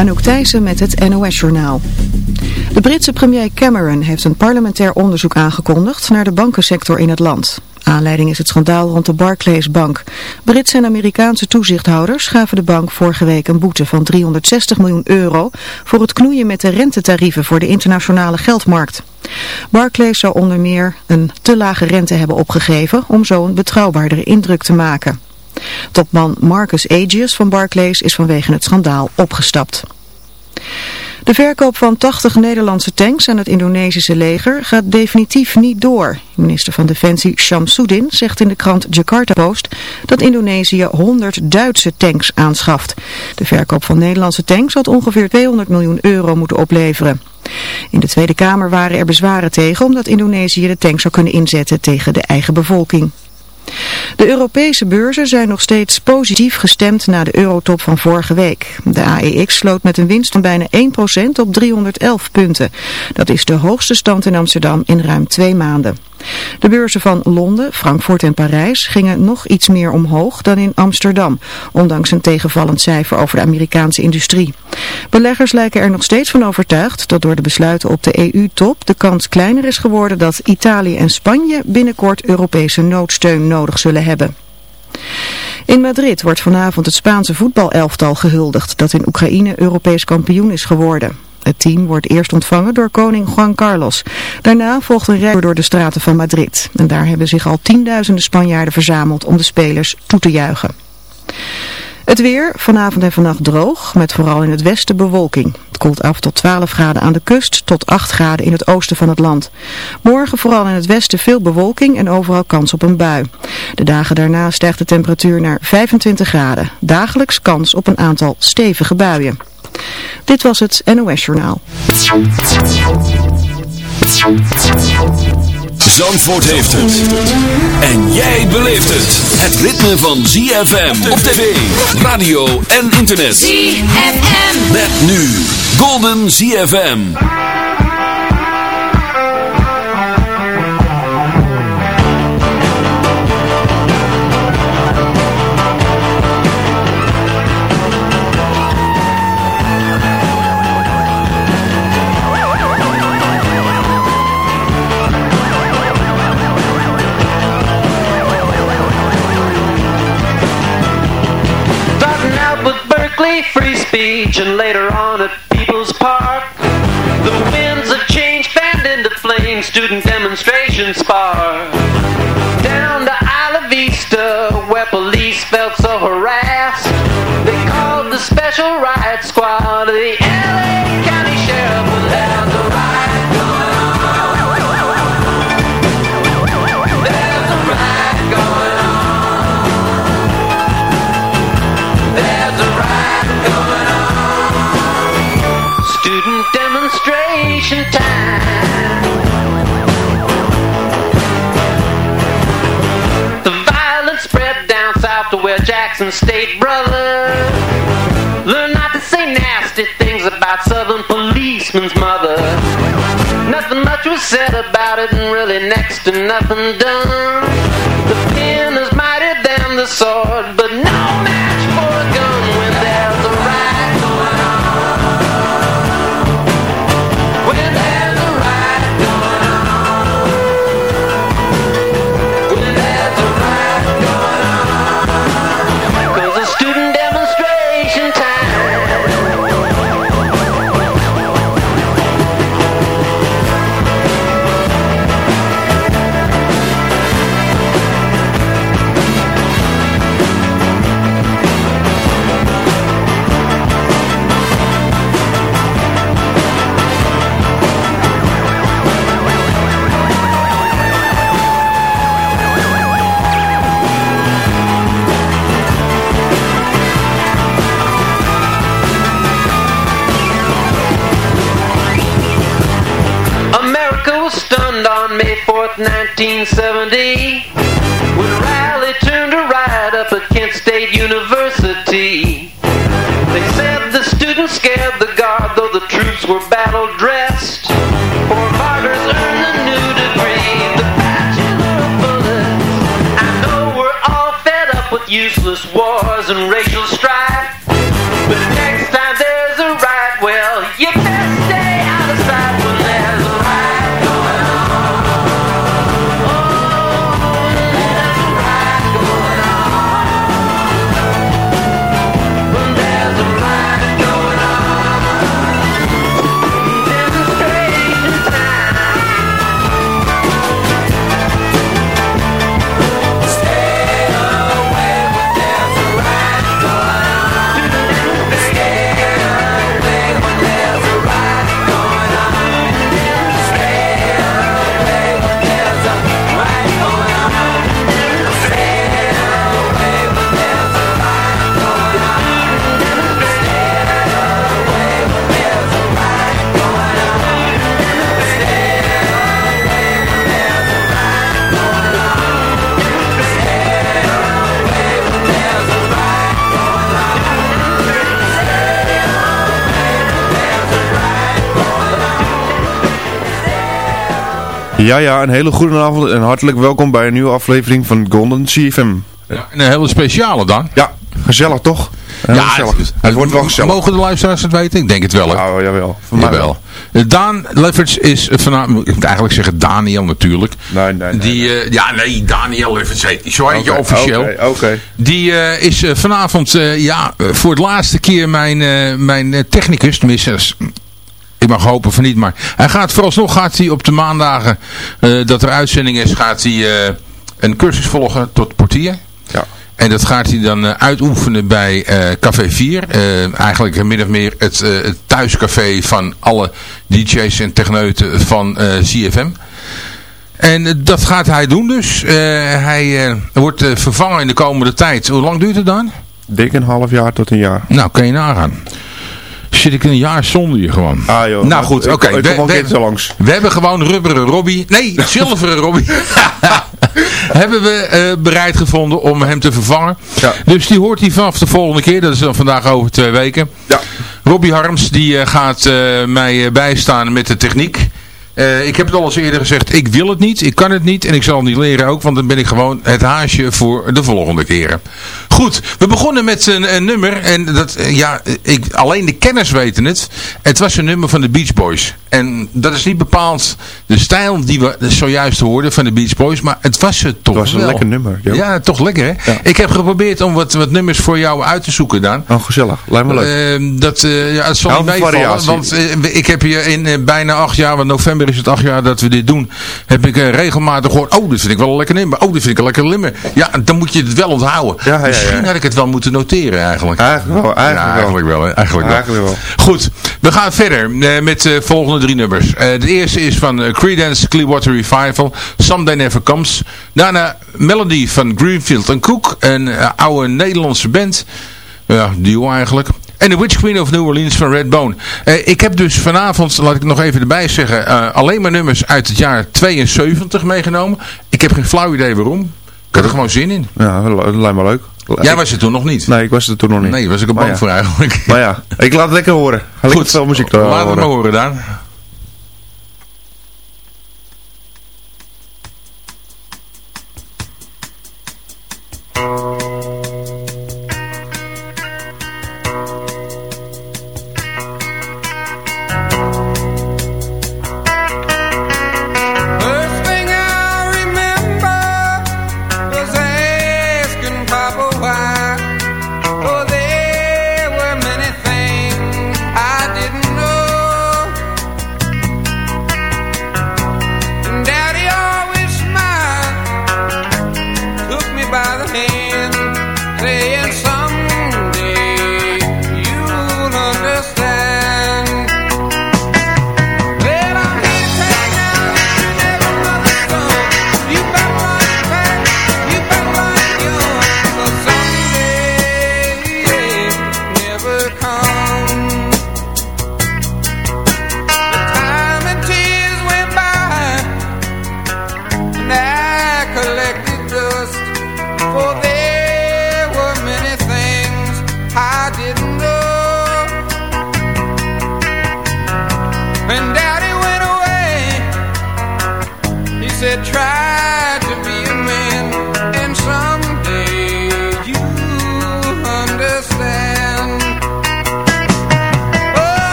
Anouk Thijssen met het NOS-journaal. De Britse premier Cameron heeft een parlementair onderzoek aangekondigd naar de bankensector in het land. Aanleiding is het schandaal rond de Barclays Bank. Britse en Amerikaanse toezichthouders gaven de bank vorige week een boete van 360 miljoen euro voor het knoeien met de rentetarieven voor de internationale geldmarkt. Barclays zou onder meer een te lage rente hebben opgegeven om zo een betrouwbaardere indruk te maken. Topman Marcus Agius van Barclays is vanwege het schandaal opgestapt. De verkoop van 80 Nederlandse tanks aan het Indonesische leger gaat definitief niet door. Minister van Defensie Shamsuddin zegt in de krant Jakarta Post dat Indonesië 100 Duitse tanks aanschaft. De verkoop van Nederlandse tanks had ongeveer 200 miljoen euro moeten opleveren. In de Tweede Kamer waren er bezwaren tegen omdat Indonesië de tanks zou kunnen inzetten tegen de eigen bevolking. De Europese beurzen zijn nog steeds positief gestemd na de eurotop van vorige week. De AEX sloot met een winst van bijna 1% op 311 punten. Dat is de hoogste stand in Amsterdam in ruim twee maanden. De beurzen van Londen, Frankfurt en Parijs gingen nog iets meer omhoog dan in Amsterdam, ondanks een tegenvallend cijfer over de Amerikaanse industrie. Beleggers lijken er nog steeds van overtuigd dat door de besluiten op de EU-top de kans kleiner is geworden dat Italië en Spanje binnenkort Europese noodsteun nodig zullen hebben. In Madrid wordt vanavond het Spaanse voetbalelftal gehuldigd dat in Oekraïne Europees kampioen is geworden. Het team wordt eerst ontvangen door koning Juan Carlos. Daarna volgt een rij door de straten van Madrid. En daar hebben zich al tienduizenden Spanjaarden verzameld om de spelers toe te juichen. Het weer, vanavond en vannacht droog, met vooral in het westen bewolking. Het koelt af tot 12 graden aan de kust, tot 8 graden in het oosten van het land. Morgen vooral in het westen veel bewolking en overal kans op een bui. De dagen daarna stijgt de temperatuur naar 25 graden. Dagelijks kans op een aantal stevige buien. Dit was het NOS Journaal. Zandvoort heeft het. En jij beleeft het. Het ritme van ZFM op tv, radio en internet. ZFM. Met nu Golden ZFM. Free speech and later on at People's Park. The winds of change fanned into flame, student demonstrations spark. Down to Isla Vista, where police felt so harassed, they called the special riot squad the Jackson State, brother. Learn not to say nasty things about southern policemen's mother. Nothing much was said about it and really next to nothing done. Ja, ja, een hele goede avond en hartelijk welkom bij een nieuwe aflevering van Golden CFM. Ja, een hele speciale dan. Ja, gezellig toch? Heel ja, gezellig. Het, Het, wordt wel gezellig. Mogen de luisteraars het weten? Ik denk het wel. hè? Nou, jawel. Voor mij Jawel. Eh, Daan Lefferts is vanavond, ik moet eigenlijk zeggen Daniel natuurlijk. Nee, nee, nee. Die, eh, ja nee, Daniel Lefferts heet. Zo heet je Oké, officieel. Oké. Die eh, is vanavond ja, voor het laatste keer mijn, mijn technicus. Tenminste, ik mag hopen van niet. Maar hij gaat vooralsnog gaat hij op de maandagen eh, dat er uitzending is, gaat hij eh, een cursus volgen tot portier. Ja. En dat gaat hij dan eh, uitoefenen bij Café 4. Eh, eigenlijk min of meer het, het thuiscafé van alle DJ's en techneuten van CFM. En dat gaat hij doen dus. Hij wordt vervangen in de komende tijd. Hoe lang duurt het dan? Dik een half jaar tot een jaar. Nou, kan je nagaan. Zit ik een jaar zonder je gewoon. Ah joh. Nou goed, Ik- oké. We- we- hebben gewoon rubberen Robbie. Nee, zilveren Robbie. hebben we eh, bereid gevonden om hem te vervangen. Ja. Dus die hoort hij vanaf de volgende keer. Dat is dan vandaag over twee weken. Ja. Robbie Harms die eh, gaat eh, mij bijstaan met de techniek. Eh, ik heb het al eens eerder gezegd, ik wil het niet, ik kan het niet en ik zal het niet leren ook, want dan ben ik gewoon het haasje voor de volgende keren. Goed, we begonnen met een, een nummer en dat, eh, ja, ik, alleen de kenners weten het. Het was een nummer van de Beach Boys. En dat is niet bepaald de stijl die we zojuist hoorden van de Beach Boys, maar het was het toch Het was een wel. lekker nummer. Ja, toch lekker hè? Ja. Ik heb geprobeerd om wat, wat nummers voor jou uit te zoeken dan. Oh, gezellig. Lijkt me leuk. Ehm, dat, eh, ja, het zal niet meevallen, want eh, ik heb hier in eh, bijna acht jaar, want november is het acht jaar dat we dit doen, heb ik regelmatig gehoord, oh, dit vind ik wel een lekker nummer, oh, dit vind ik een lekker nummer. Ja, dan moet je het wel onthouden. Ja. Misschien had ik het wel moeten noteren eigenlijk. Eigenlijk wel, eigenlijk ja, wel. eigenlijk wel. Eigenlijk wel. Goed, we gaan verder met de volgende drie nummers. Eh, de eerste is van eh, Creedence Clearwater Revival, Someday Never Comes. Daarna Melody van Greenfield Cook, een eh, oude Nederlandse band. Ja, duo eigenlijk. En The Witch Queen of New Orleans van Redbone. Eh ik heb dus vanavond, laat ik het nog even erbij zeggen, alleen maar nummers uit het jaar 72 meegenomen. Ik heb geen flauw idee waarom. Ik had er gewoon zin in. Ja, lijkt me leuk. Jij was er toen nog niet. Nee, ik was er toen nog niet. Nee, was ik er bang ja. voor eigenlijk. Maar ja, ik laat het lekker horen. Ga lekker veel muziek uh, laat het horen. maar horen dan.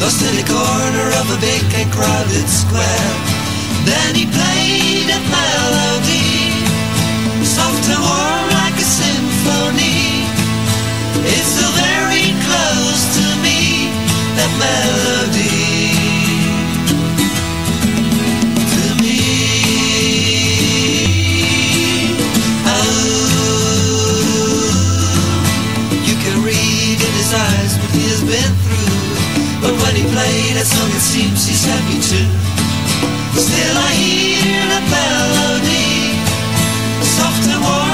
Lost in the corner of a big and crowded square. Then he played a melody Soft and warm like a symphony. It's so very close to me That melody. Oh, eyes what he has been through he played a song that seems he's happy to. Still I hear the melody, soft and warm.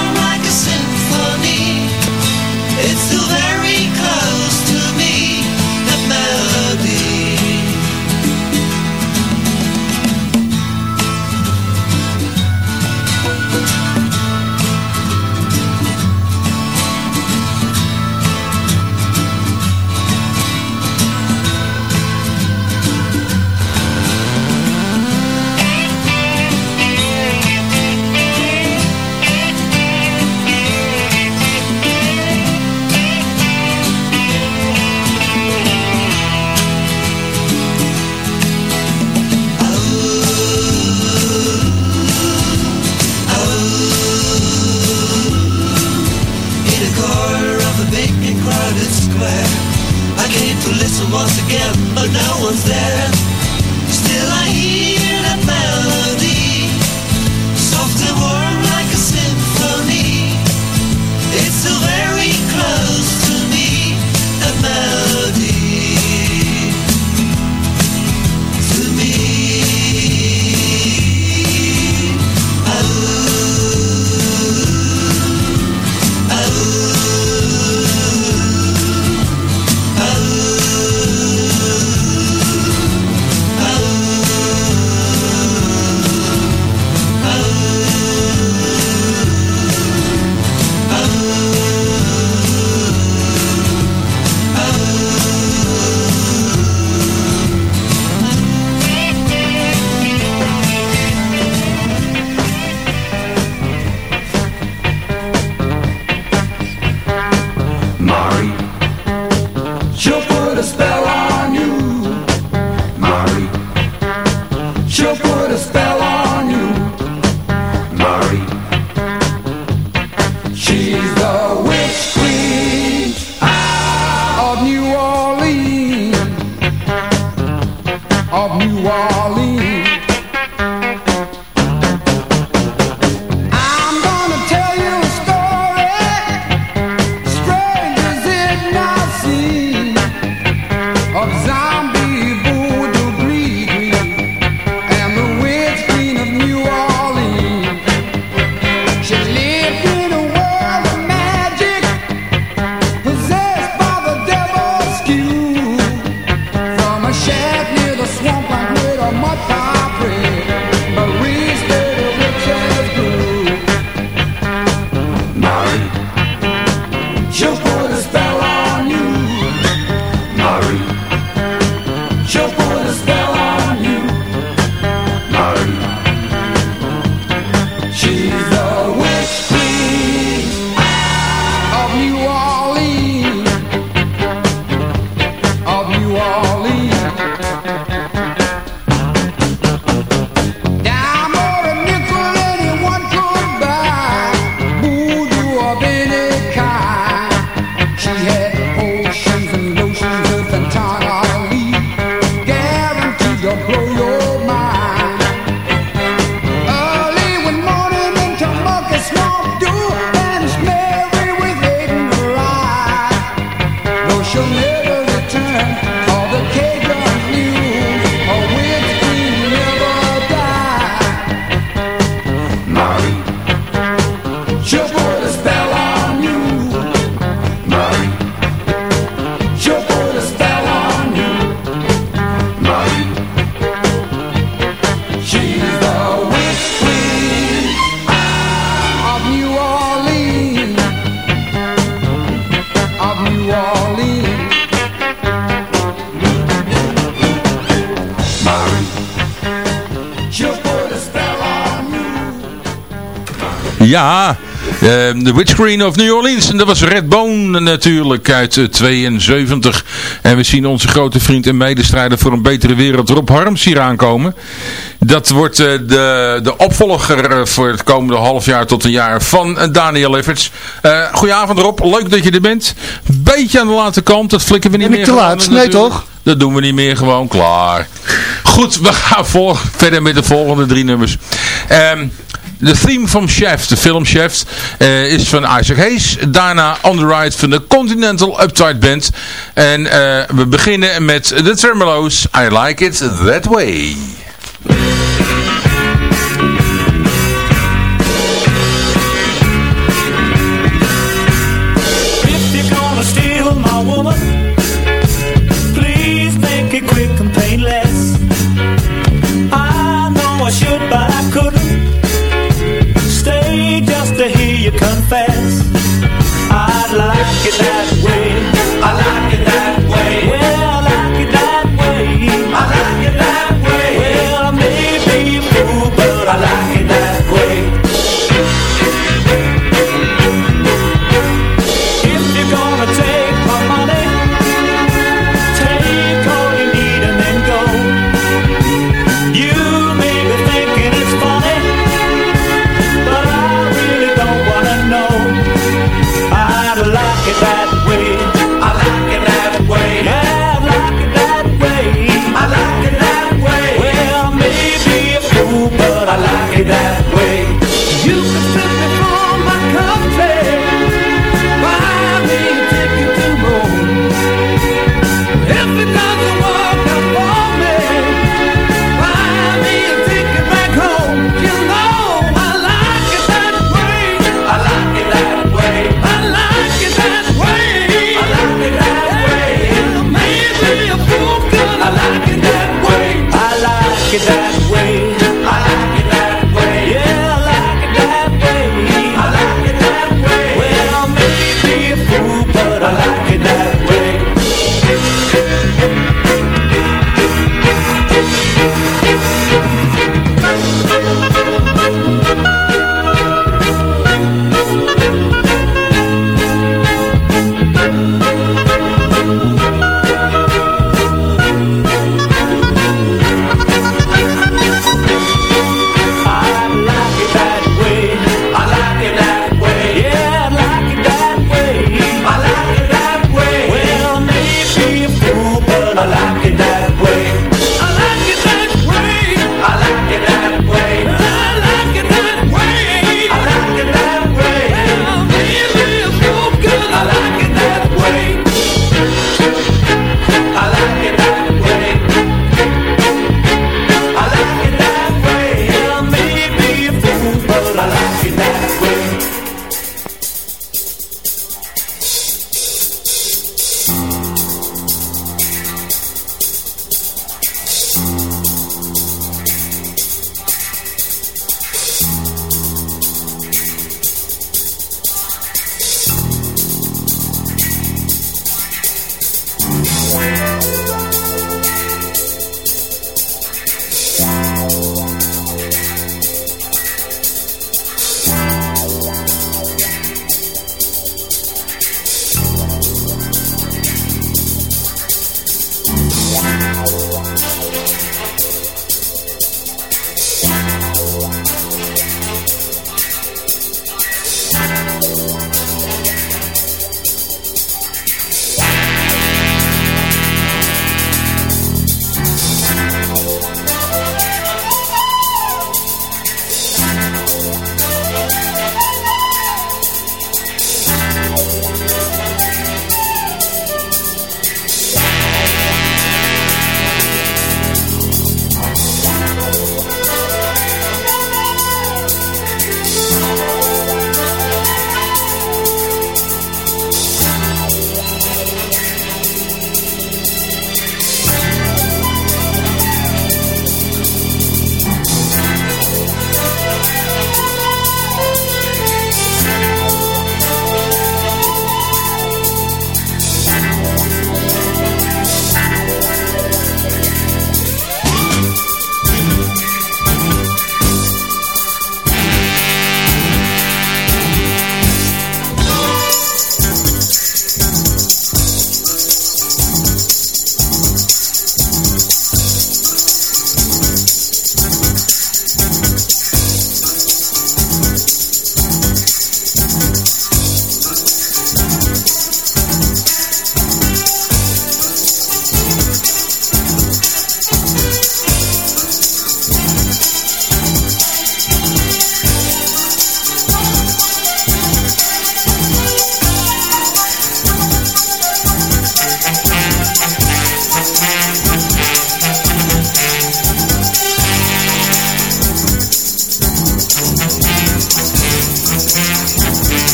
De Witch Queen of New Orleans. En dat was Red Bone natuurlijk uit uh, 72. En we zien onze grote vriend en medestrijder voor een betere wereld Rob Harms hier aankomen. Dat wordt uh, de, de opvolger uh, voor het komende half jaar tot een jaar van Daniel Efforts. goedenavond Rob, leuk dat je er bent. Beetje aan de late kant, dat flikken we niet ben meer. Ik te laat? Nee toch? Dat doen we niet meer, gewoon klaar. Goed, we gaan voor, verder met de volgende drie nummers. Um, de theme van Chef, de film Chef, uh, is van Isaac Hayes. Daarna On The Ride van de Continental Uptight Band. En uh, we beginnen met The Tremolos, I Like It That Way.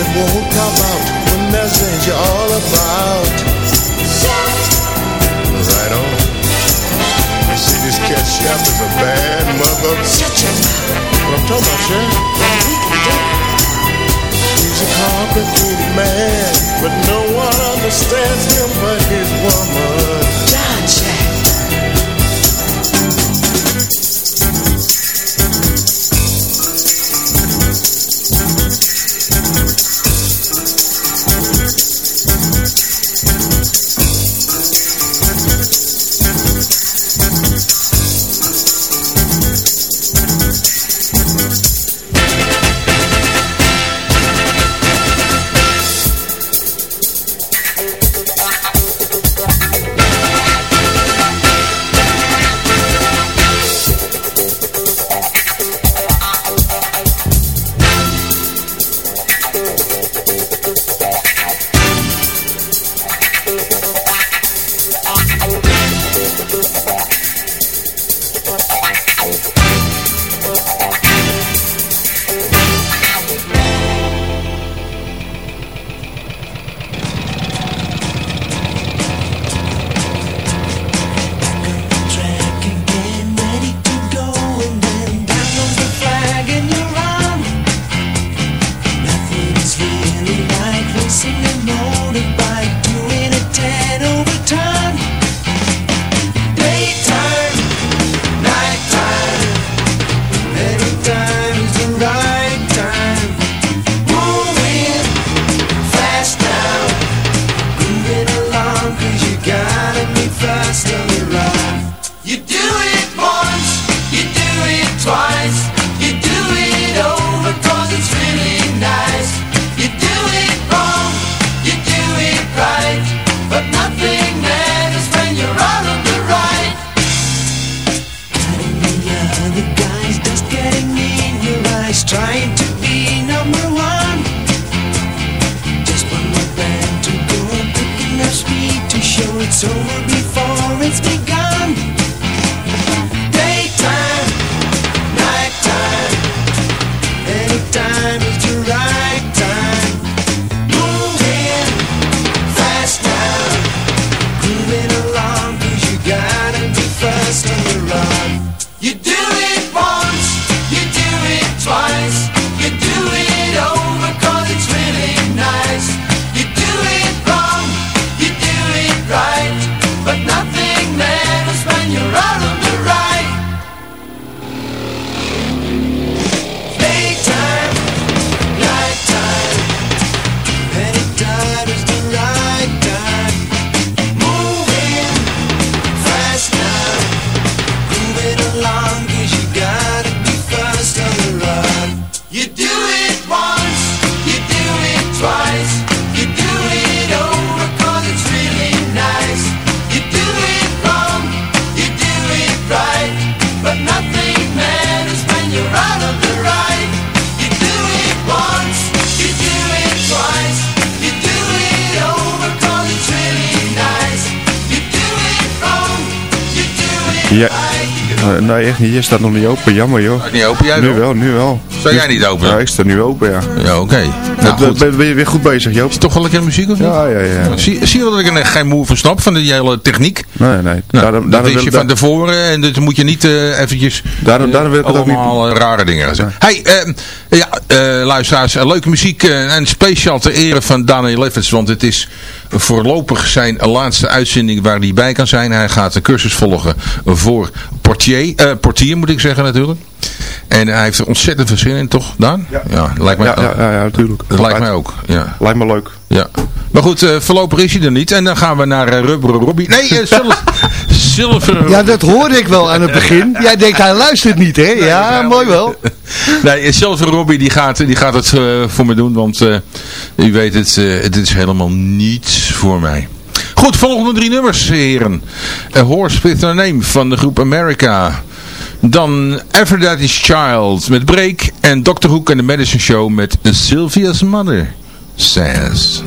that won't come out when there's things all about. Right on. You see, this cat chef is a bad mother. Shut your mouth. I'm talking about, chef. He's a complicated man, but no one understands him but his woman. Je staat nog niet open. Jammer, joh. Niet open, jij Nu wel? wel, nu wel. Sta jij niet open? Ja, ik sta nu open, ja. Ja, oké. Nou, Ben- goed. ben, ben je weer goed bezig, Joop? Is het toch wel lekker muziek of niet? Ja, ja, ja. Zie, zie je wel dat ik er geen moe van snap van die hele techniek? Nee, nee. Nou, daarom, dat wist je van tevoren en dat moet je niet eh, eventjes Daarom- eh, daarom wil ik ook niet allemaal eh, rare dingen gaan zeggen. Hey, ja, luisteraars, leuke muziek en speciaal ter ere van Daniel Leffens, want het is voorlopig zijn laatste uitzending waar hij bij kan zijn. Hij gaat een cursus volgen voor portier, eh, portier moet ik zeggen natuurlijk. En hij heeft er ontzettend veel zin in, toch, Daan? Ja. lijkt mij, Ja, ja, ja, ja, natuurlijk. dat lijkt mij ook, ja. Lijkt me leuk. Ja. Maar goed, eh, voorlopig is hij er niet. En dan gaan we naar eh, Rubberen Robbie. Nee, Sil- Zilveren Ja, dat hoorde ik wel aan het begin. Jij denkt hij luistert niet, hè? Ja, mooi wel. Nee, Zilveren Robbie die gaat, die gaat het voor me doen. Want eh, u weet het, eh, het is helemaal niets voor mij. Goed, volgende drie nummers, heren. A Horse with a Name van de groep America. Dan Aphrodite's Child met Break. En Dr. Hook en de Medicine Show met Sylvia's Mother Says.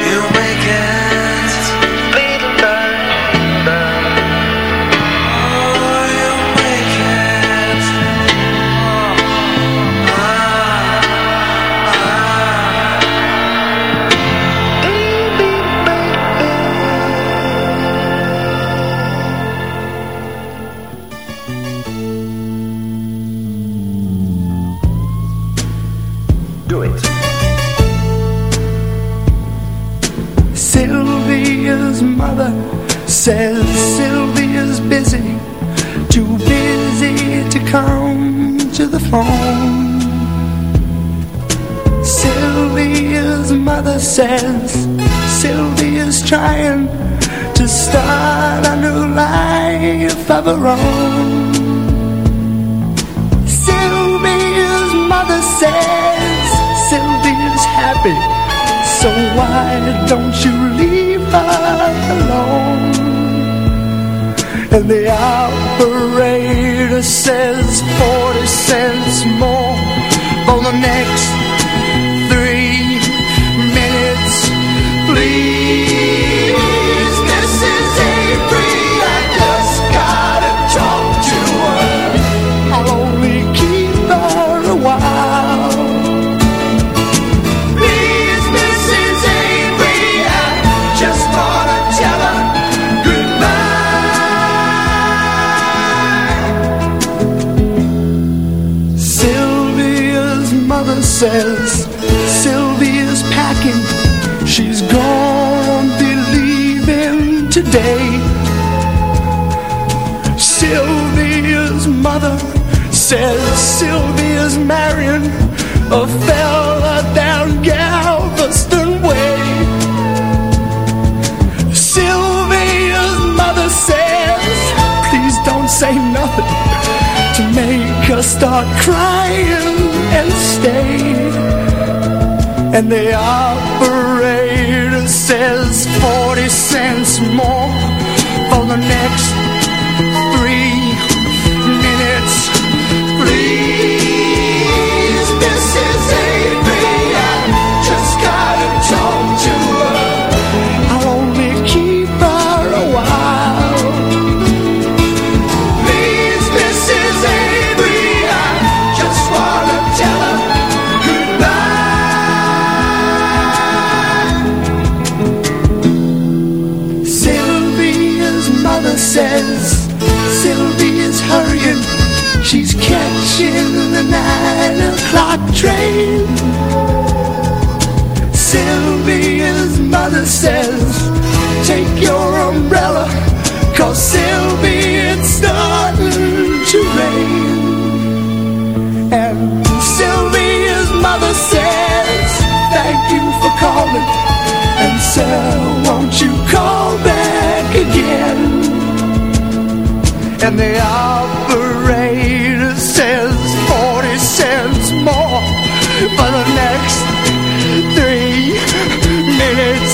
You make it. Says Sylvia's marrying a fella down Galveston Way. Sylvia's mother says, please don't say nothing to make her start crying and stay. And the operator says 40 cents more for the next She's catching the nine o'clock train. Sylvia's mother says, take your umbrella, cause Sylvia, it's starting to rain. And Sylvia's mother says, thank you for calling. And sir, won't you call back again? And the operator for the next three minutes.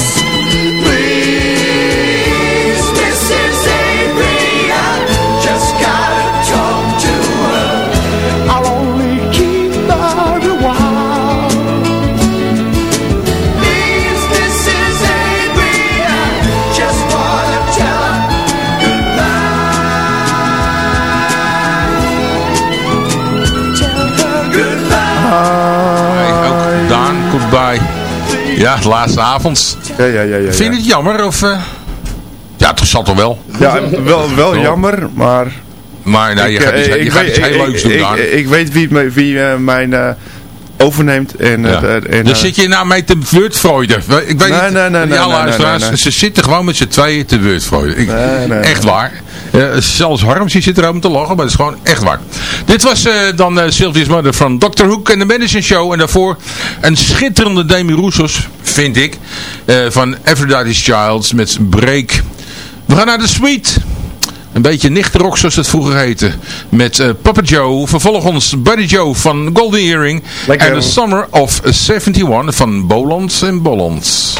Ja, de laatste avond. Ja, ja, ja. ja, Vind je het jammer? Of, eh? Ja, het zat toch wel. Ja, wel, wel jammer, maar... Maar nou, je Ik, gaat, eh, je gaat- ik weet- iets heel leuks doen, ik- Daan. Ik, weet wie, wie eh, mijn eh, overneemt. En, Ja. het, eh, en, Dan eh, zit je nou mee te beurtfreuden. Ik weet Nee, niet, nee, nee, die alle nee, ze zitten gewoon met z'n tweeën te nee, echt waar. Zelfs Harms die zit er om te lachen, maar het is gewoon echt waar. Dit was eh, dan eh Sylvia's Mother van Dr. Hook en de Medicine Show. En daarvoor een schitterende Demi Roussos, vind ik, eh, van Everybody's Child met Break. We gaan naar de Suite. Een beetje nichterok zoals het vroeger heette. Met Papa Joe. Vervolgens Buddy Joe van Golden Earring. En The Summer of 71 van Boland en Bolland.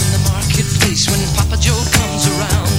in the marketplace when Papa Joe comes around.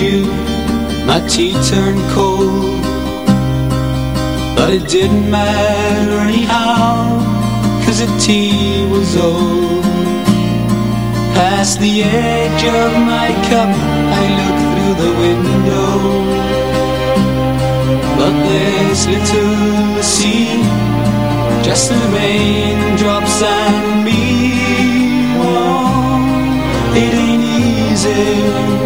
You, my tea turned cold. But it didn't matter anyhow, cause the tea was old. Past the edge of my cup, I look through the window. But there's little to see, just the raindrops and me. Oh, it ain't easy,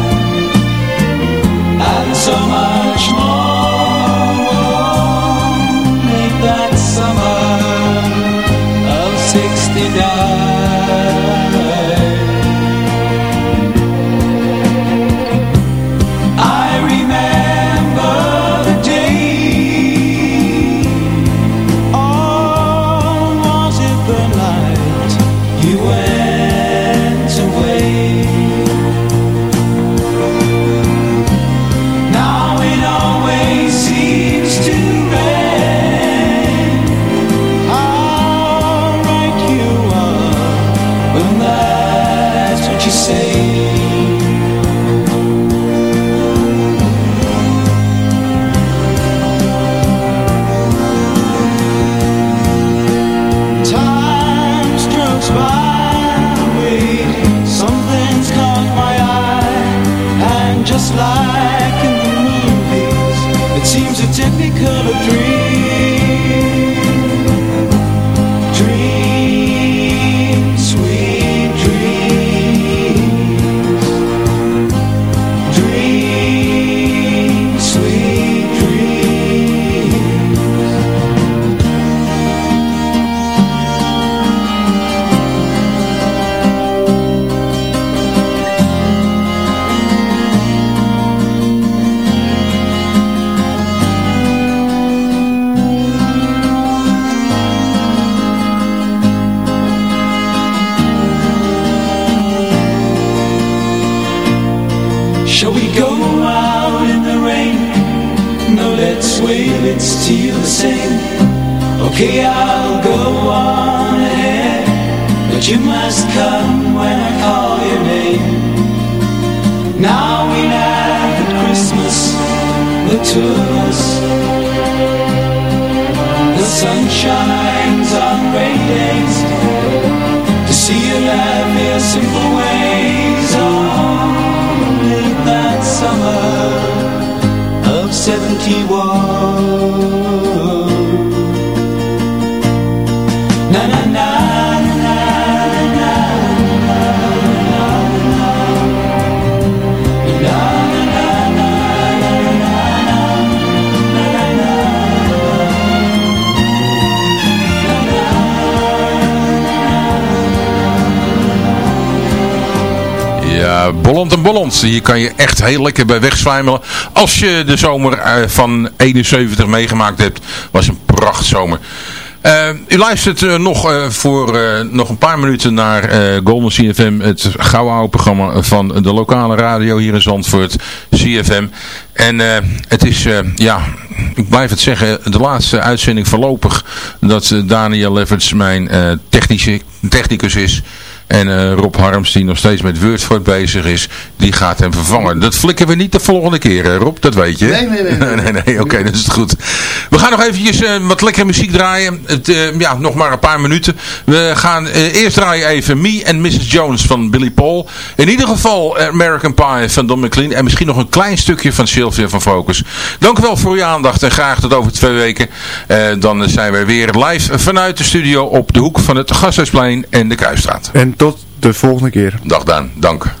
and so much more. Make that summer of 69. Ja, Bolland en. Hier kan je echt heel lekker bij wegzwijmelen. Als je de zomer eh, van 71 meegemaakt hebt. Was een prachtzomer. Eh u luistert eh, nog voor nog een paar minuten naar Golden CFM. Het gouden oude programma van de lokale radio hier in Zandvoort. CFM. En het is, ja, ik blijf het zeggen, de laatste uitzending voorlopig dat Daniel Lefferts mijn technische, technicus is. En eh, Rob Harms, die nog steeds met Wordford bezig is, die gaat hem vervangen. Dat flikken we niet de volgende keer, hè, Rob, dat weet je. Nee, nee, nee. nee. nee, nee, oké, dat is het goed. We gaan nog eventjes eh, wat lekkere muziek draaien. Het, eh, ja, nog maar een paar minuten. We gaan eh, eerst draaien even Me and Mrs. Jones van Billy Paul. In ieder geval American Pie van Don McLean. En misschien nog een klein stukje van Sylvia van Focus. Dank u wel voor uw aandacht en graag tot over twee weken. Eh, dan zijn we weer live vanuit de studio op de hoek van het Gasthuisplein en de Kruisstraat. En tot de volgende keer. Dag Daan, dank.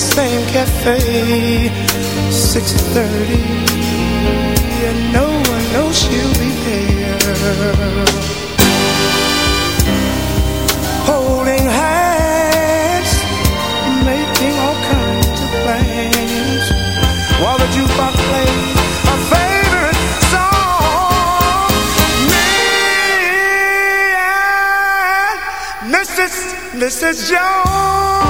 same cafe, 6.30, and no one knows she'll be there. Holding hands, making all kinds of plans, while the jukebox plays a favorite song. Me and Mrs. Mrs. Jones,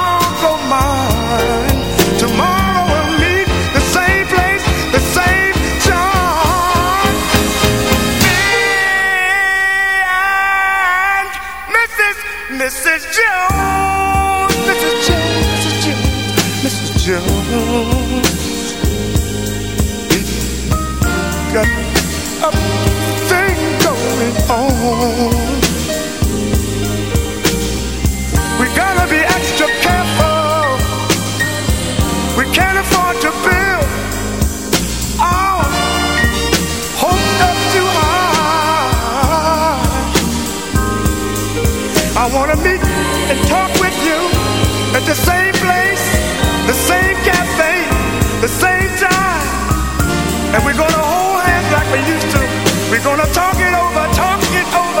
and talk with you at the same place, the same cafe, the same time. And we're gonna hold hands like we used to. We're gonna talk it over, talk it over.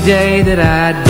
the day that I